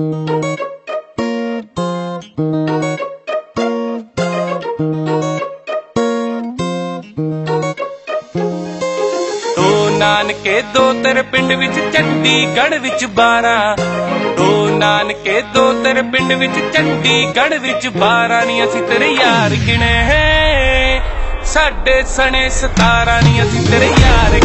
ਦੋ ਨਾਨਕੇ, ਦੋ ਤੇਰੇ ਪਿੰਡ ਵਿੱਚ, ਚੰਡੀਗੜ੍ਹ ਵਿੱਚ 12 ਦੋ ਨਾਨਕੇ, ਦੋ ਤੇਰੇ ਪਿੰਡ ਵਿੱਚ, ਚੰਡੀਗੜ੍ਹ ਵਿੱਚ 12 ਨਹੀਂ ਅਸੀਂ ਤੇਰੇ ਯਾਰ ਗਿਣੇ। ਹੈ ਸਾਡੇ ਸਣੇ 17 ਨਹੀਂ ਅਸੀਂ ਤੇਰੇ ਯਾਰ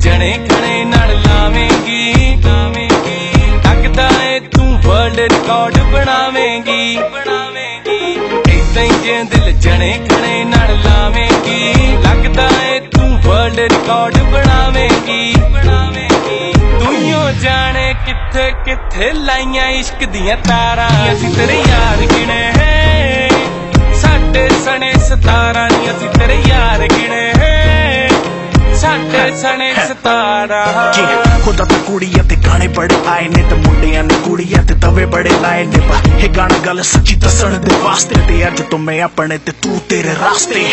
ਜਣੇ ਖਣੇ ਨਾਲ ਲਾਵੇਂਗੀ। ਲੱਗਦਾ ਏ ਤੂੰ ਵਰਲਡ ਰਿਕਾਰਡ ਬਣਾਵੇਂਗੀ। ਬਣਾਵੇਂਗੀ ਹੀ ਜੇ ਦਿਲ ਜਣੇ ਖਣੇ ਨਾਲ ਲਾਵੇਂਗੀ। ਲੱਗਦਾ ਏ ਤੂੰ ਵਰਲਡ ਰਿਕਾਰਡ ਬਣਾਵੇਂਗੀ। ਬਣਾਵੇਂਗੀ ਤੂੰ ਜਾਣੇ ਕਿੱਥੇ ਕਿੱਥੇ ਲਾਈਆਂ ਇਸ਼ਕ ਦੀਆਂ ਤਾਰਾਂ। ਅਸੀਂ ਤੇਰੇ ਯਾਰ ਗਿਣੇ। ਹੈ ਸਾਡੇ ਸਣੇ 17 ਜੀ, ਖੁਦਾ ਤਾਂ ਕੁੜੀਆਂ ਤੇ ਗਾਣੇ ਬੜੇ ਆਏ ਨੇ ਤੇ ਮੁੰਡਿਆਂ ਨੇ ਕੁੜੀਆਂ ਤੇ ਤਵੇ ਬੜੇ ਲਾਏ ਨੇ। ਪਰ ਇਹ ਗਾਣਾ ਗੱਲ ਸੱਚੀ ਦੱਸਣ ਦੇ ਵਾਸਤੇ ਤੇ ਅੱਜ ਤੋਂ ਮੈਂ ਆਪਣੇ ਤੇ ਤੂੰ ਤੇਰੇ ਰਾਸਤੇ।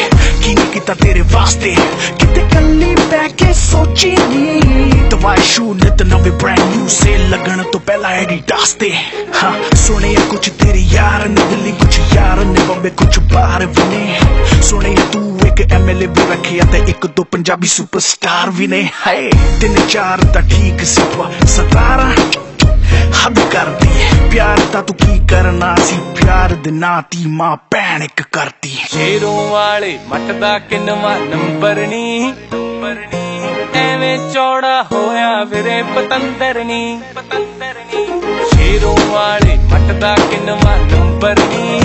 ਕੀ ਨਹੀਂ ਕੀਤਾ ਤੇਰੇ ਵਾਸਤੇ? ਕਿਤੇ ਕੱਲੀ ਬੈ ਕੇ ਸੋਚੀ ਨਹੀਂ। ਦਵਾਈ ਸ਼ੂ ਨਿਤ ਨਵੇਂ ਬ੍ਰੈਂਡ ਨਿਊ ਸੇ ਲੱਗਣ ਤੋਂ ਪਹਿਲਾਂ ਐਡੀਡਾਸ ਤੇ। ਹਾਂ, ਸੁਣਿਆ ਕੁਝ ਤੇਰੀ ਯਾਰ ਨੇ, ਦਿੱਲੀ ਕੁਝ ਯਾਰ ਨੇ, ਬੰਬੇ ਕੁਝ ਬਾਹਰ ਵੀ ਨੇ। ਸੁਣਿਆ ਤੂੰ ਇੱਕ ਐਮਐਲਏ ਤੇ ਇੱਕ ਦੋ ਪੰਜਾਬੀ ਸੁਪਰਸਟਾਰ ਵੀ ਨੇ। ਹਾਏ, ਤਿੰਨ ਚਾਰ ਤਾਂ ਠੀਕ ਸੀ ਪਰ ਸਤਾਰਾਂ ਹੱਦ ਕਰਦੀ ਪਿਆਰ ਤਾਂ ਤੂੰ ਕੀ ਕਰਨਾ ਸੀ? ਪਿਆਰ ਦੇ ਨਾਂ ਮਾਂ, ਭੈਣ ਇੱਕ ਕਰਦੀ ਸ਼ੇਰੋਂ ਵਾਲੇ ਮੱਟ ਦਾ ਕਿੰਨਵਾ ਨੰਬਰ ਨੀ। ਐਵੇਂ ਚੌੜਾ ਹੋਇਆ ਫਿਰੇ ਪਤੰਦਰ ਨੀ। ਪਤੰਦਰ ਨੀ ਸ਼ੇਰੋਂ ਵਾਲੇ ਮੱਟ ਦਾ ਕਿੰਨਵਾ ਨੰਬਰ ਨੀ।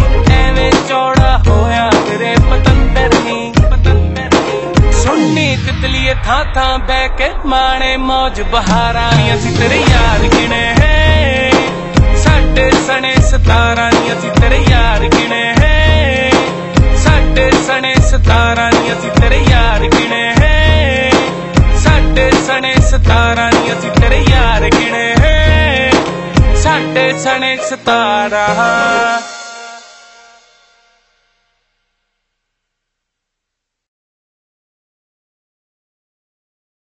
ਥਾਂ ਥਾਂ ਬਹਿ ਕੇ ਮਾਣੇ ਮੌਜ ਬਹਾਰਾਂ ਨੀ ਅਸੀਂ ਤੇਰੇ ਯਾਰ ਗਿਣੇ ਹੈ। ਸਾਡੇ ਸਣੇ 17 ਨੀ ਅਸੀਂ ਤੇਰੇ ਯਾਰ ਗਿਣੇ ਹੈ। ਸਾਡੇ ਸਣੇ 17 ਨੀ ਅਸੀਂ ਤੇਰੇ ਯਾਰ ਗਿਣੇ ਹੈ। ਸਾਡੇ ਸਣੇ 17 ਨੀ ਅਸੀਂ ਤੇਰੇ ਯਾਰ ਗਿਣੇ ਹੈ। ਸਾਡੇ ਸਣੇ 17